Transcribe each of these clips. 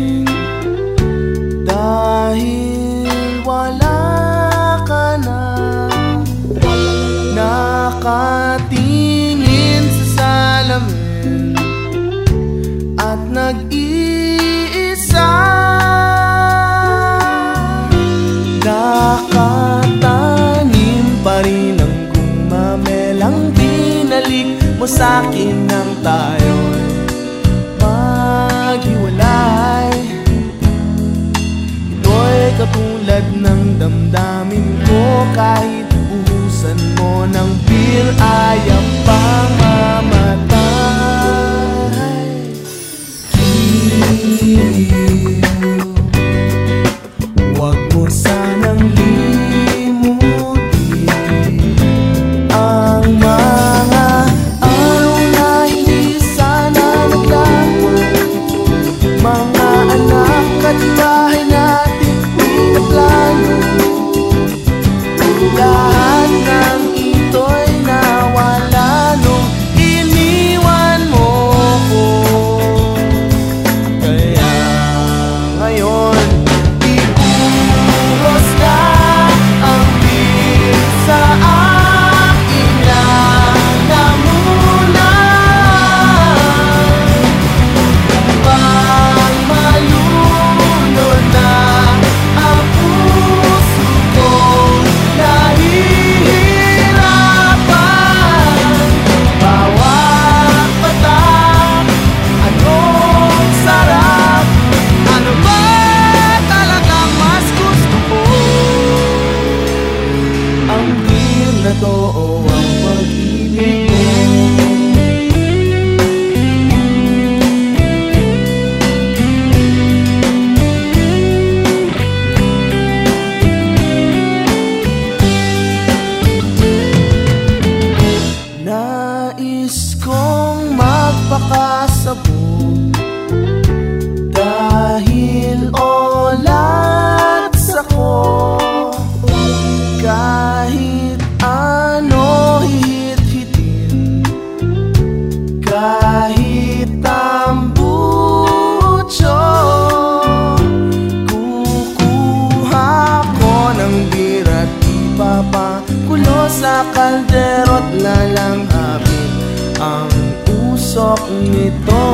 akin Dahil wala ka na Nakatingin sa salamin At nag-iisa. Nakatanim pa rin ang gumamelang Binalik mo sa'kin ng tayo. Nais kong magpakasabog Dahil olats ako Kahit ano hihit-hitin Kahit tambucho Kukuha ko ng bira't ipapakulo Sa kaldero't lalanghabi ang usok nito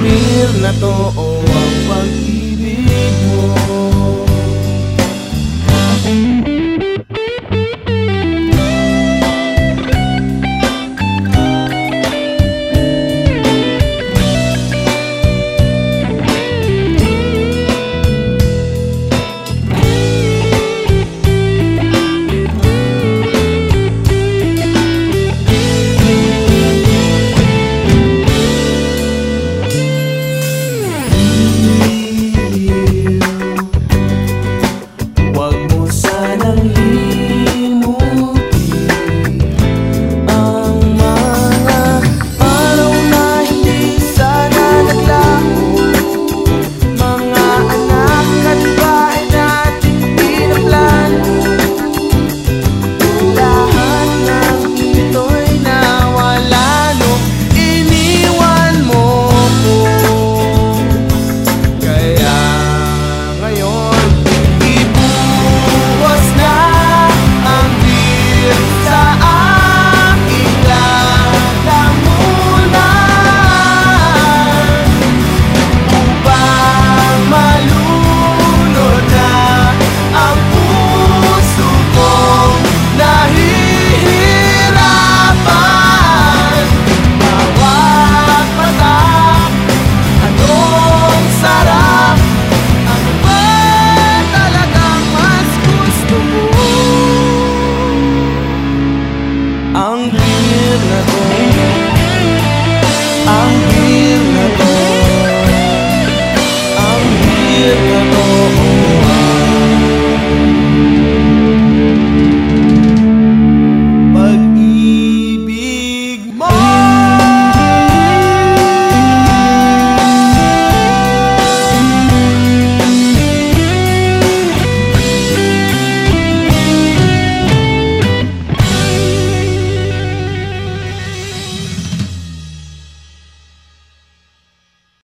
Mir na to o ang pag-ibig.